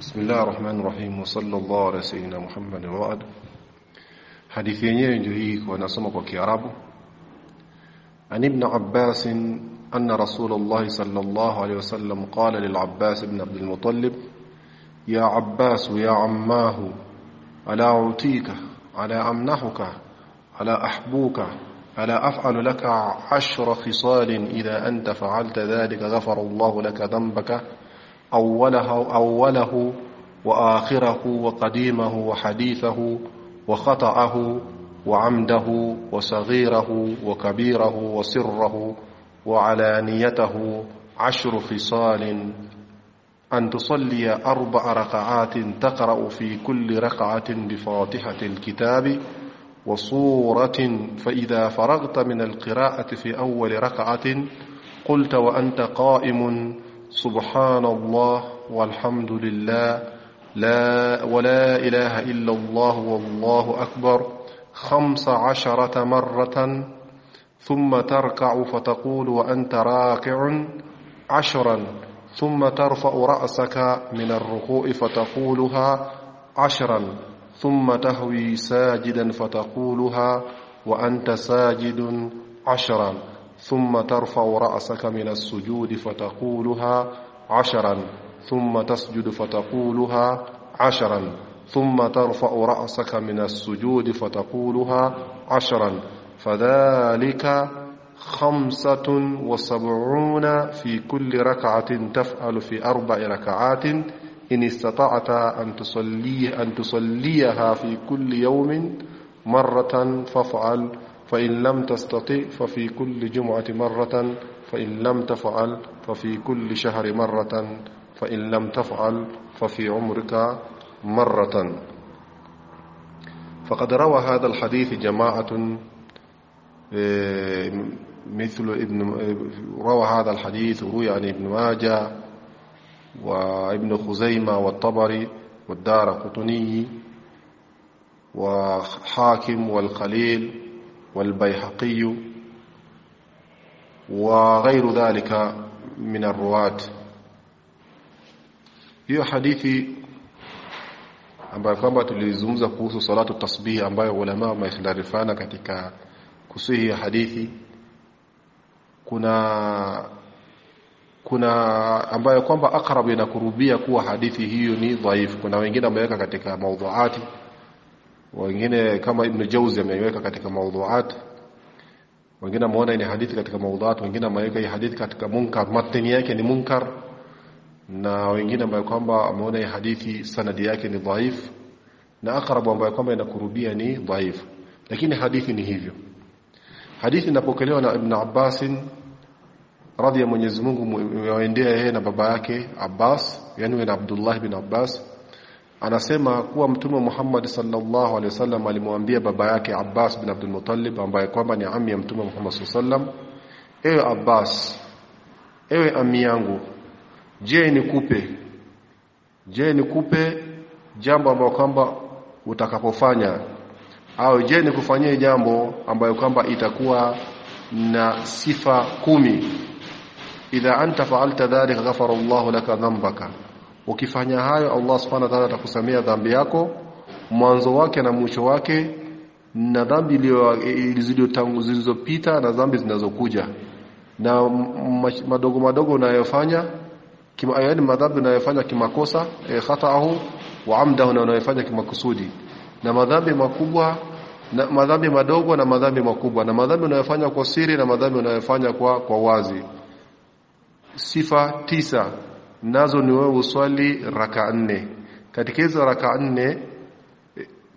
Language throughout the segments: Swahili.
بسم الله الرحمن الرحيم وصلى الله على سيدنا محمد وعد حديثين ينجو هي كوانا سمك وكي عن ابن عباس أن رسول الله صلى الله عليه وسلم قال للعباس بن عبد المطلب يا عباس يا عماه ألا أعطيك ألا أمنحك ألا أحبوك ألا أفعل لك عشر خصال إذا أنت فعلت ذلك غفر الله لك ذنبك أوله, أوله وآخره وقديمه وحديثه وخطأه وعمده وصغيره وكبيره وسره وعلانيته عشر خصال أن تصلي أربع ركعات تقرأ في كل ركعة بفاتحة الكتاب وصورة فإذا فرغت من القراءة في أول ركعة قلت وأنت قائم سبحان الله والحمد لله لا ولا إله إلا الله والله أكبر خمس عشرة مرة ثم تركع فتقول وأنت راكع عشرا ثم ترفع رأسك من الركوع فتقولها عشرا ثم تهوي ساجدا فتقولها وأنت ساجد عشرا. ثم ترفع رأسك من السجود فتقولها عشرا ثم تسجد فتقولها عشرا ثم ترفع رأسك من السجود فتقولها عشرا. فذلك خمسة وسبعون في كل ركعة تفعل في أربع ركعات. إن استطعت أن أن تصليها في كل يوم مرة فافعل. فإن لم تستطع ففي كل جمعة مرة فإن لم تفعل ففي كل شهر مرة فإن لم تفعل ففي عمرك مرة. فقد روى هذا الحديث جماعة مثل ابن روى هذا الحديث روي عن ابن ماجه وابن خزيمة والطبري والدار قطني وحاكم والخليل والبيحقي وغير ذلك من الرواة hiyo hadithi ambayo kwamba tulizungumza kuhusu salatu tasbih ambayo ulama wamekhtalifiana katika kusihi ya hadithi kuna kuna ambayo kwamba akrab inakurubia kuwa hadithi hiyo ni dhaifu kuna wengine wameweka katika maudhuati wengine kama ibn Jauzi ameiweka katika maudhuat wengine wameona ni hadithi katika maudhuat wengine wameweka hii hadithi katika munkar. Matni yake ni munkar. Na wengine ambao kwamba ameona hii hadithi sanadi yake ni dhaif. Na akrabu ambayo kwamba inakurubia ni dhaif. Lakini hadithi ni hivyo. Hadithi inapokelewa na ibn Abbas radhi ya Mwenyezi Mungu waendea yeye na baba yake Abbas yani na Abdullah bin Abbas anasema kuwa mtume Muhammad sallallahu alaihi wasallam alimwambia baba yake Abbas bin Abdul Muttalib ambaye kwamba ni ammi ya mtume Muhammad sallallahu alaihi wasallam ewe Abbas ewe ammi yangu je nikupe je nikupe jambo ambalo kwamba utakapofanya? Au je nikufanyie jambo ambayo kwamba itakuwa na sifa kumi? Idha anta fa'alta dhalika ghafara Allahu laka dhanbaka ukifanya hayo Allah subhanahu wa ta'ala atakusamea dhambi yako mwanzo wake na mwisho wake na dhambi zilizopita na dhambi zinazokuja. Na madogo madogo unayofanya kima yani madhambi unayofanya kimakosa e, khataahu wa amdahu na unayofanya kimakusudi. Na madhambi makubwa na madhambi madogo na madhambi makubwa. Na madhambi unayofanya kwa siri na madhambi unayofanya kwa kwa wazi. Sifa tisa nazo ni wewe uswali raka nne. Katika hizo raka nne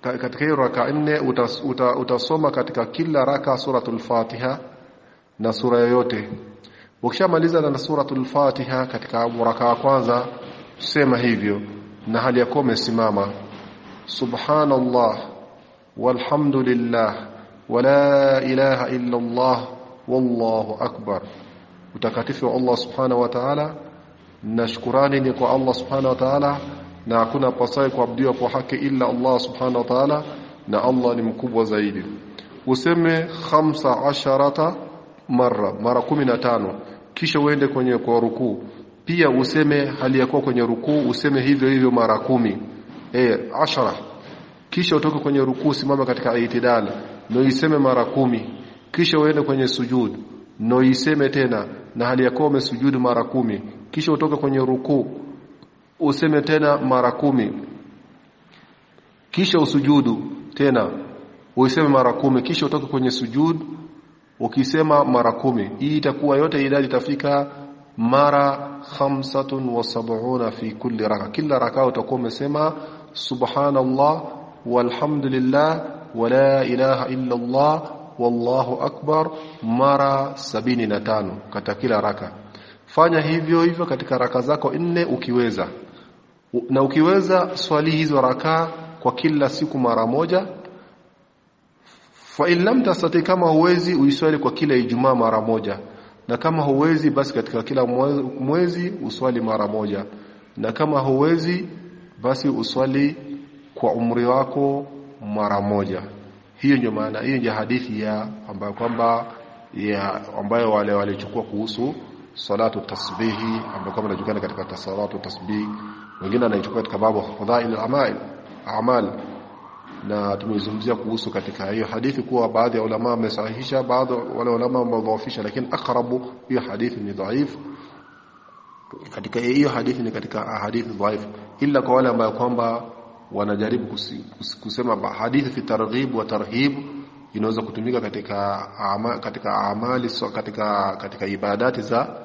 katika hiyo raka nne utas, uta, utasoma katika kila raka suratul Fatiha na sura yoyote. Ukishamaliza na suratul Fatiha katika raka ya kwanza sema hivyo na hali yako umesimama subhanallah walhamdulillah wala ilaha illa Allah wallahu akbar. Utakatifu Allah subhanahu wa ta'ala na shukurani ni kwa Allah subhanahu wa ta'ala na hakuna pasai kuabudiwa kwa haki ila Allah subhanahu wa ta'ala na Allah ni mkubwa zaidi. Useme khamsa asharata mara mara 15 kisha uende kwenye kwa rukuu pia useme hali ya kuwa kwenye rukuu useme hivyo hivyo mara kumi. Eh ashara. Kisha utoke kwenye rukuu simama katika itidal. Na useme mara kumi. Kisha uende kwenye sujud. Na useme tena na hali ya kuwa umesujudu mara kumi kisha utoke kwenye rukuu useme tena mara kumi. Kisha usujudu tena uiseme mara kumi. Kisha utoke kwenye sujud ukisema mara kumi. Hii itakuwa yote idadi itafika mara khamsatun wa sab'una fi kulli raka. Kila raka utakuwa umesema subhanallah walhamdulillah wala ilaha illa allah wallahu akbar mara sabini na tano katika kila raka fanya hivyo hivyo katika raka zako nne ukiweza. Na ukiweza swali hizo raka kwa kila siku mara moja. Fa in lam tastati kama huwezi uiswali kwa kila ijumaa mara moja. Na kama huwezi basi katika kila mwezi uswali mara moja. Na kama huwezi basi uswali kwa umri wako mara moja. Hiyo ndio maana hiyo ndio hadithi ya ambayo kwamba ya ambayo wale walichukua kuhusu salatu tasbihi ambayo kama inajulikana katika salatu tasbih wengine anaichukua katika babu fadhail al-amal amal. Na tumezungumzia kuhusu katika hiyo hadithi kuwa baadhi ya ulama wamesahihisha baadhi wale ulama wamedhaifisha lakini akrabu hiyo hadithi ni dhaif. Katika hiyo hadithi ni katika hadithi dhaif. Ila kwa wale ambao kwamba wanajaribu kusema hadithi fi targhib wa tarhib inaweza kutumika katika ama, katika amali so, katika katika ibadati za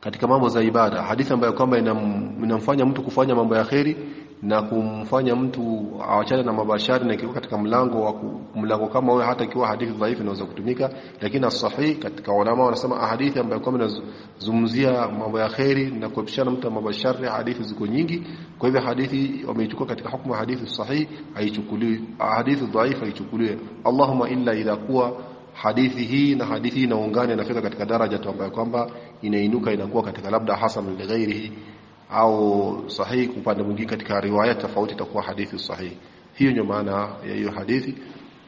katika mambo za ibada. Hadithi ambayo kwamba inamfanya mtu kufanya mambo ya kheri na kumfanya mtu awachane na mabashari na ikiwa katika mlango wa mlango kama huyo hata ikiwa hadithi dhaifu inaweza kutumika lakini as-sahih katika ulama wanasema hadithi ambayo kwamba inazungumzia mambo ya kheri na kuepishana mtu na mabashari hadithi ziko nyingi. Kwa hivyo hadithi wameichukua katika hukumu hadithi sahihi haichukuliwi hadithi dhaifu haichukuliwi Allahumma illa idha kuwa hadithi hii na hadithi hii inaungana inafika katika daraja tu ambayo kwamba inainuka inakuwa katika labda hasan li ghairihi au sahihi upande mwingine katika riwaya tofauti itakuwa hadithi sahihi hiyo ndio maana ya hiyo hadithi.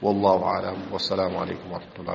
Wallahu aalam wassalamu alaykum wa